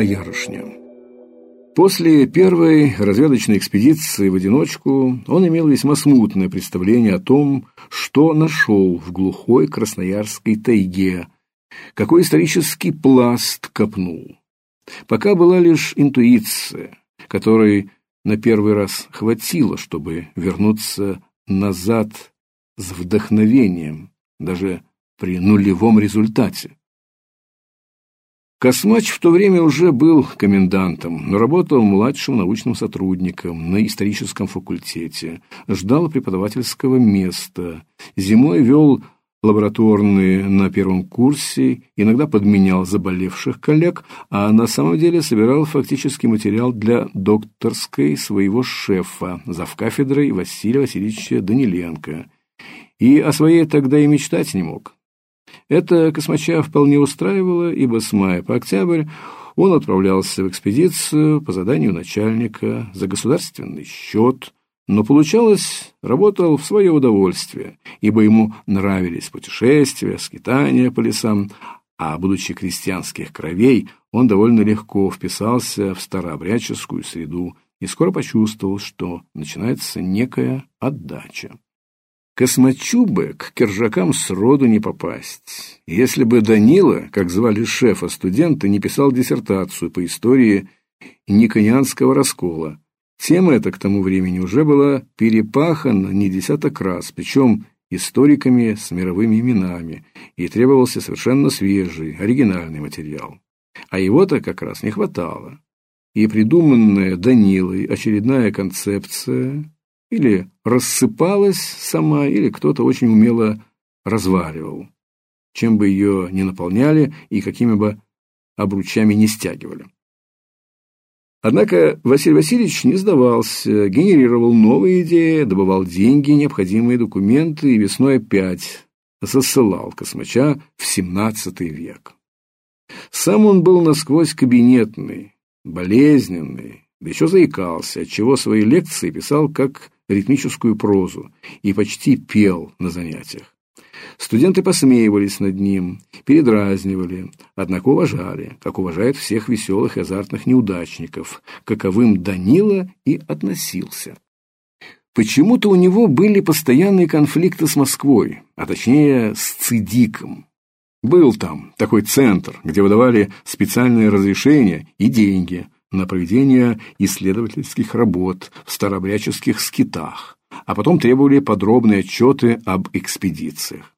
Боярышня. После первой разведочной экспедиции в одиночку он имел весьма смутное представление о том, что нашел в глухой красноярской тайге, какой исторический пласт копнул. Пока была лишь интуиция, которой на первый раз хватило, чтобы вернуться назад с вдохновением, даже при нулевом результате. Космач в то время уже был комендантом, но работал младшим научным сотрудником на историческом факультете, ждал преподавательского места, зимой вел лабораторные на первом курсе, иногда подменял заболевших коллег, а на самом деле собирал фактический материал для докторской своего шефа, завкафедрой Василия Васильевича Даниленко. И о своей тогда и мечтать не мог. Это Космача вполне устраивало, ибо с мая по октябрь он отправлялся в экспедицию по заданию начальника за государственный счет, но получалось, работал в свое удовольствие, ибо ему нравились путешествия, скитания по лесам, а, будучи крестьянских кровей, он довольно легко вписался в старообрядческую среду и скоро почувствовал, что начинается некая отдача. Космачу бы к кержакам сроду не попасть. Если бы Данила, как звали шефа студента, не писал диссертацию по истории Никонианского раскола. Тема эта к тому времени уже была перепахана не десяток раз, причем историками с мировыми именами, и требовался совершенно свежий, оригинальный материал. А его-то как раз не хватало. И придуманная Данилой очередная концепция или рассыпалась сама, или кто-то очень умело разваливал, чем бы ее не наполняли и какими бы обручами не стягивали. Однако Василий Васильевич не сдавался, генерировал новые идеи, добывал деньги, необходимые документы и весной опять засылал космача в XVII век. Сам он был насквозь кабинетный, болезненный, да еще заикался, отчего свои лекции писал как ритмическую прозу и почти пел на занятиях. Студенты посмеивались над ним, передразнивали, однако уважали, как уважают всех веселых и азартных неудачников, каковым Данила и относился. Почему-то у него были постоянные конфликты с Москвой, а точнее с Цидиком. Был там такой центр, где выдавали специальные разрешения и деньги – на проведение исследовательских работ в старообрядческих скитах, а потом требовали подробные отчеты об экспедициях.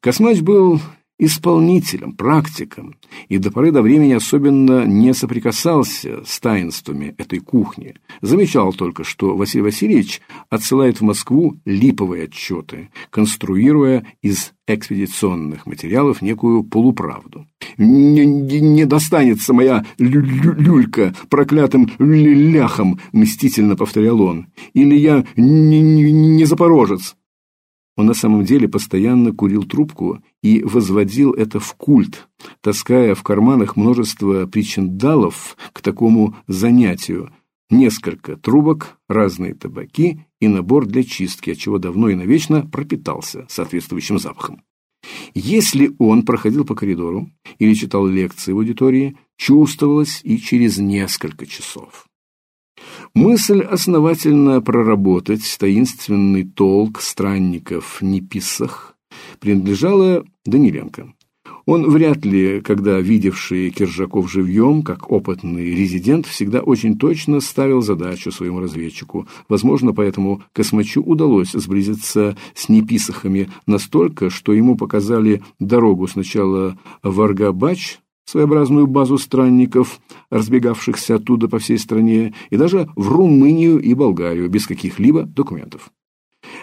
Космач был исполнителем, практиком, и до поры до времени особенно не соприкасался с таинствами этой кухни. Замечал только, что Василий Васильевич отсылает в Москву липовые отчеты, конструируя из экспедиционных материалов некую полуправду. «Не, не, не достанется моя лю -лю люлька проклятым ляхом», — мстительно повторял он. «Или я не, не, не запорожец». Он на самом деле постоянно курил трубку и возводил это в культ, таская в карманах множество причиндалов к такому занятию, несколько трубок, разные табаки и набор для чистки, от чего давно и навечно пропитался соответствующим запахом. Если он проходил по коридору или читал лекции в аудитории, чувствовалось и через несколько часов. Мысль основательно проработать таинственный толк странников Неписах принадлежала Даниленко. Он вряд ли, когда видевший Киржаков живьем, как опытный резидент, всегда очень точно ставил задачу своему разведчику. Возможно, поэтому Космачу удалось сблизиться с неписахами настолько, что ему показали дорогу сначала в Аргабач, своеобразную базу странников, разбегавшихся оттуда по всей стране, и даже в Румынию и Болгарию без каких-либо документов.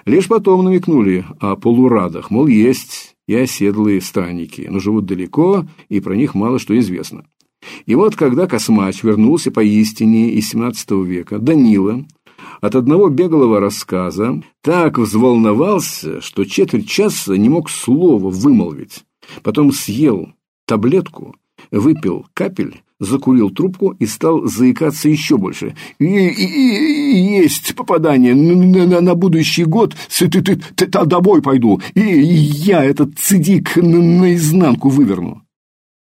Лишь потом намекнули о полурадах, мол, есть и оседлые странники, но живут далеко, и про них мало что известно. И вот, когда Космач вернулся поистине из XVII века, Данила от одного беглого рассказа так взволновался, что четверть часа не мог слова вымолвить. Потом съел таблетку выпил капель, закурил трубку и стал заикаться еще больше. И, и, и есть попадание на, на, на будущий год, ты, ты, ты, ты домой пойду, и, я этот цидик на, наизнанку выверну.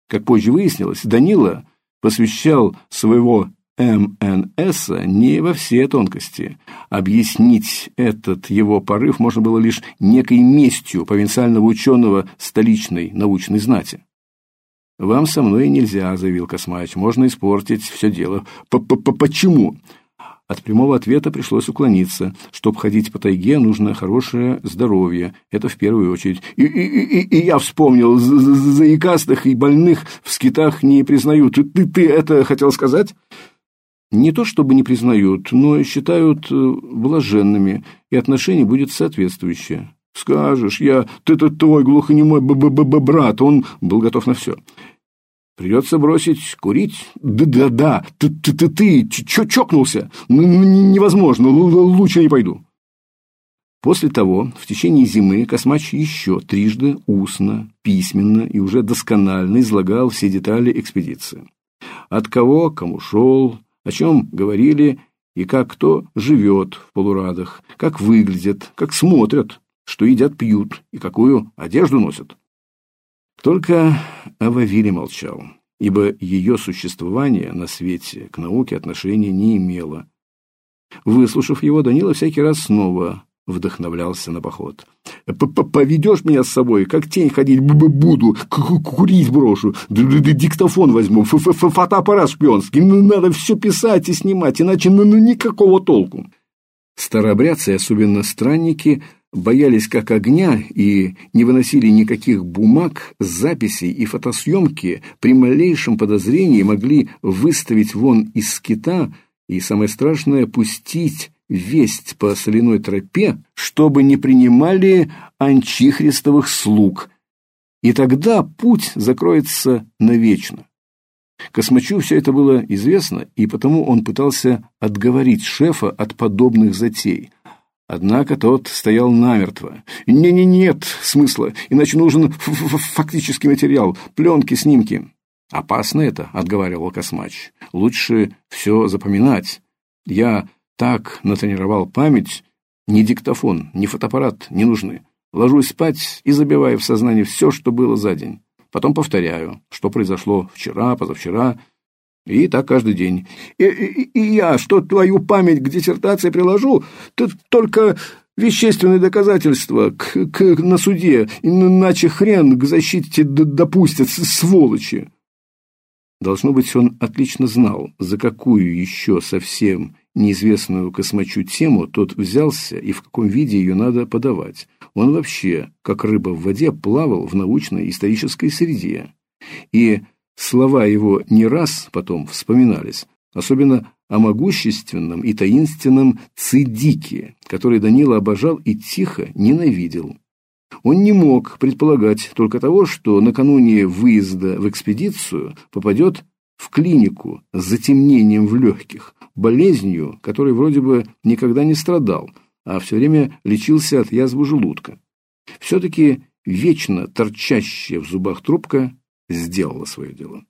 Как позже выяснилось, Данила посвящал своего МНС не во все тонкости. Объяснить этот его порыв можно было лишь некой местью провинциального ученого столичной научной знати. «Вам со мной нельзя», — заявил Космач, — «можно испортить все дело». П -п -п «Почему?» От прямого ответа пришлось уклониться. Чтобы ходить по тайге, нужно хорошее здоровье. Это в первую очередь. И, и, и, и я вспомнил, заикастых и больных в скитах не признают. Ты, ты, ты это хотел сказать? Не то чтобы не признают, но считают э, блаженными, и отношение будет соответствующее. Скажешь, я, ты-то твой глухонемой б -б -б брат, он был готов на все. Придется бросить курить? Да-да-да, ты-ты-ты, чокнулся? Ну, невозможно, лучше не пойду. После того, в течение зимы Космач еще трижды устно, письменно и уже досконально излагал все детали экспедиции. От кого, кому шел, о чем говорили и как кто живет в полурадах, как выглядят, как смотрят, что едят, пьют и какую одежду носят. Только Ававире молчал, ибо ее существование на свете к науке отношения не имело. Выслушав его, Данила всякий раз снова вдохновлялся на поход. «Поведешь меня с собой, как тень ходить буду, курить брошу, диктофон возьму, фотоаппарат шпионский, надо все писать и снимать, иначе ну, ну никакого толку». Старообрядцы, особенно странники, боялись как огня и не выносили никаких бумаг, записей и фотосъемки, при малейшем подозрении могли выставить вон из скита и, самое страшное, пустить весть по соляной тропе, чтобы не принимали анчихристовых слуг, и тогда путь закроется навечно. Космачу все это было известно, и потому он пытался отговорить шефа от подобных затей. Однако тот стоял намертво. «Не-не, нет смысла, иначе нужен фактический материал, пленки, снимки». «Опасно это», — отговаривал Космач. «Лучше все запоминать. Я так натренировал память, ни диктофон, ни фотоаппарат не нужны. Ложусь спать и забиваю в сознание все, что было за день. Потом повторяю, что произошло вчера, позавчера, и так каждый день. И, и, и я, что твою память к диссертации приложу, ты только вещественные доказательства к, к, на суде, иначе хрен к защите допустят, сволочи. Должно быть, он отлично знал, за какую еще совсем неизвестную космачу тему тот взялся и в каком виде ее надо подавать. Он вообще, как рыба в воде, плавал в научной исторической среде. И слова его не раз потом вспоминались, особенно о могущественном и таинственном Цидике, который Данила обожал и тихо ненавидел. Он не мог предполагать только того, что накануне выезда в экспедицию попадет в клинику с затемнением в легких, болезнью, которой вроде бы никогда не страдал, а все время лечился от язвы желудка. Все-таки вечно торчащая в зубах трубка сделала свое дело.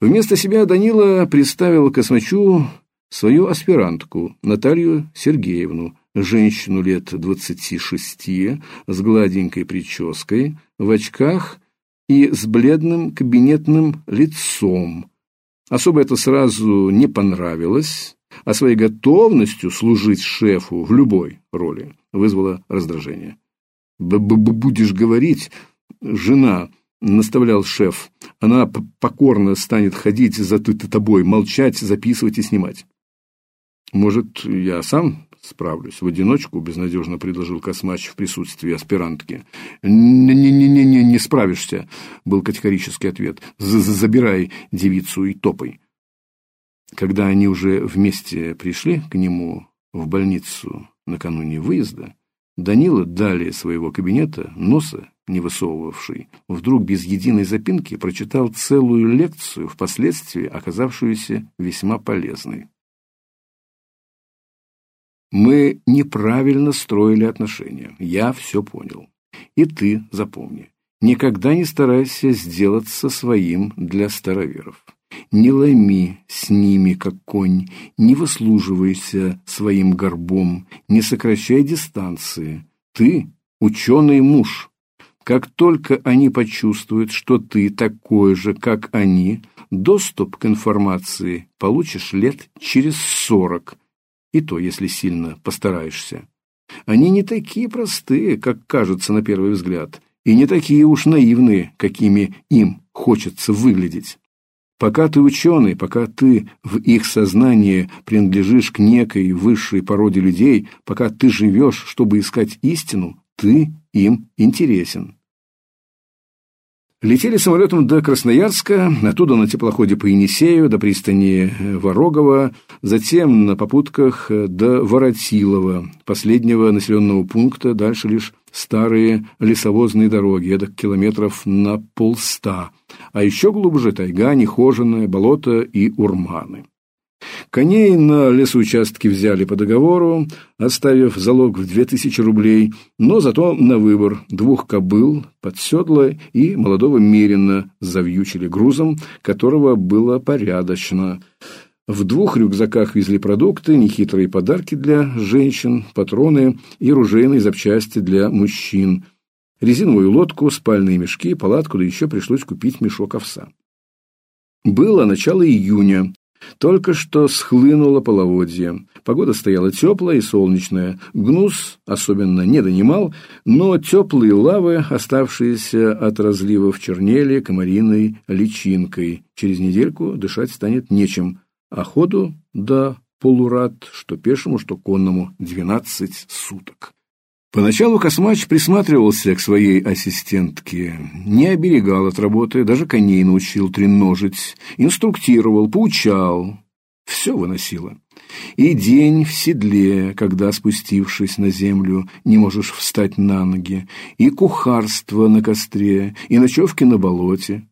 Вместо себя Данила представил Космачу свою аспирантку Наталью Сергеевну, женщину лет двадцати шести, с гладенькой прической, в очках и с бледным кабинетным лицом, Особо это сразу не понравилось, а своей готовностью служить шефу в любой роли вызвало раздражение. Б -б «Будешь говорить, жена», — наставлял шеф, — «она покорно станет ходить за тобой, молчать, записывать и снимать». «Может, я сам справлюсь в одиночку, безнадежно предложил Космач в присутствии аспирантки. Не-не-не-не, не справишься, был категорический ответ. Забирай девицу и топай. Когда они уже вместе пришли к нему в больницу накануне выезда, Данила, далее своего кабинета, носа не высовывавший, вдруг без единой запинки прочитал целую лекцию, впоследствии оказавшуюся весьма полезной. Мы неправильно строили отношения. Я все понял. И ты запомни. Никогда не старайся сделаться своим для староверов. Не ломи с ними, как конь, не выслуживайся своим горбом, не сокращай дистанции. Ты ученый муж. Как только они почувствуют, что ты такой же, как они, доступ к информации получишь лет через сорок, и то, если сильно постараешься. Они не такие простые, как кажутся на первый взгляд, и не такие уж наивные, какими им хочется выглядеть. Пока ты ученый, пока ты в их сознании принадлежишь к некой высшей породе людей, пока ты живешь, чтобы искать истину, ты им интересен. Летели самолетом до Красноярска, оттуда на теплоходе по Енисею до пристани Ворогова, затем на попутках до Воротилова, последнего населенного пункта, дальше лишь старые лесовозные дороги, это километров на полста, а еще глубже тайга, нехоженное, болото и урманы. Коней на лесоучастке взяли по договору, оставив залог в две тысячи рублей, но зато на выбор двух кобыл под седло и молодого мерина завьючили грузом, которого было порядочно. В двух рюкзаках везли продукты, нехитрые подарки для женщин, патроны и ружейные запчасти для мужчин, резиновую лодку, спальные мешки, палатку, да еще пришлось купить мешок овса. Было начало июня. Только что схлынуло половодье. Погода стояла теплая и солнечная. Гнус особенно не донимал, но теплые лавы, оставшиеся от разливов, чернели комариной личинкой. Через недельку дышать станет нечем, а ходу до полурат, что пешему, что конному, двенадцать суток. Поначалу Космач присматривался к своей ассистентке, не оберегал от работы, даже коней научил треножить, инструктировал, поучал. Все выносило. И день в седле, когда, спустившись на землю, не можешь встать на ноги, и кухарство на костре, и ночевки на болоте.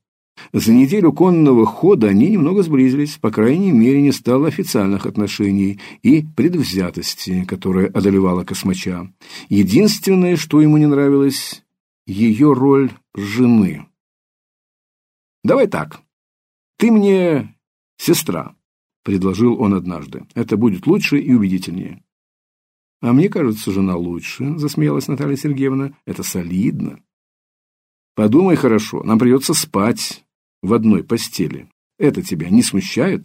За неделю конного хода они немного сблизились, по крайней мере, не стало официальных отношений и предвзятости, которая одолевала космача. Единственное, что ему не нравилось, ее роль жены. «Давай так, ты мне сестра», — предложил он однажды. «Это будет лучше и убедительнее». «А мне кажется, жена лучше», — засмеялась Наталья Сергеевна. «Это солидно». «Подумай хорошо, нам придется спать, в одной постели. Это тебя не смущает?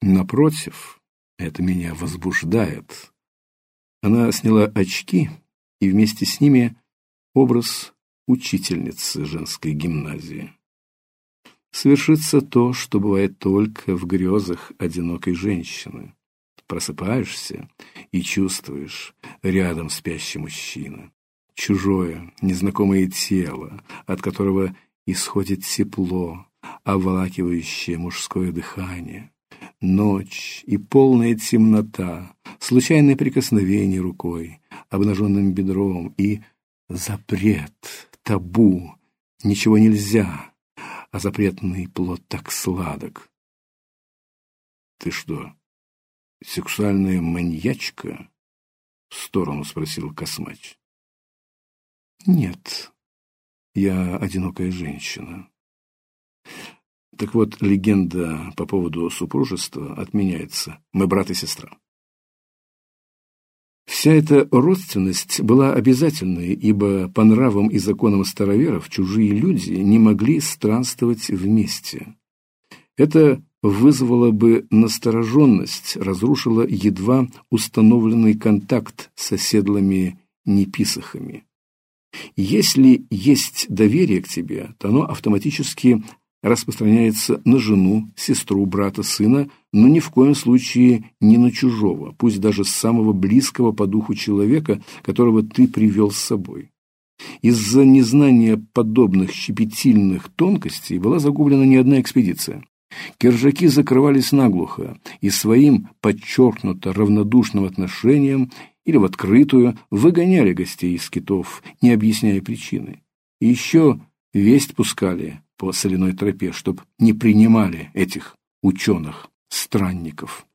Напротив, это меня возбуждает. Она сняла очки, и вместе с ними образ учительницы женской гимназии. Свершится то, что бывает только в грезах одинокой женщины. Просыпаешься и чувствуешь рядом спящий мужчина. Чужое, незнакомое тело, от которого исходит тепло, обволакивающее мужское дыхание, ночь и полная темнота, случайное прикосновение рукой, обнаженным бедром и запрет, табу, ничего нельзя, а запретный плод так сладок. Ты что, сексуальная маньячка? В сторону спросил Космач. Нет, я одинокая женщина. Так вот, легенда по поводу супружества отменяется. Мы брат и сестра. Вся эта родственность была обязательной, ибо по нравам и законам староверов чужие люди не могли странствовать вместе. Это вызвало бы настороженность, разрушило едва установленный контакт с оседлыми-неписахами. Если есть доверие к тебе, то оно автоматически распространяется на жену, сестру, брата, сына, но ни в коем случае не на чужого, пусть даже самого близкого по духу человека, которого ты привел с собой. Из-за незнания подобных щепетильных тонкостей была загублена не одна экспедиция. Кержаки закрывались наглухо и своим подчеркнуто равнодушным отношением или в открытую выгоняли гостей из китов, не объясняя причины. И еще весть пускали по соляной тропе, чтоб не принимали этих ученых-странников.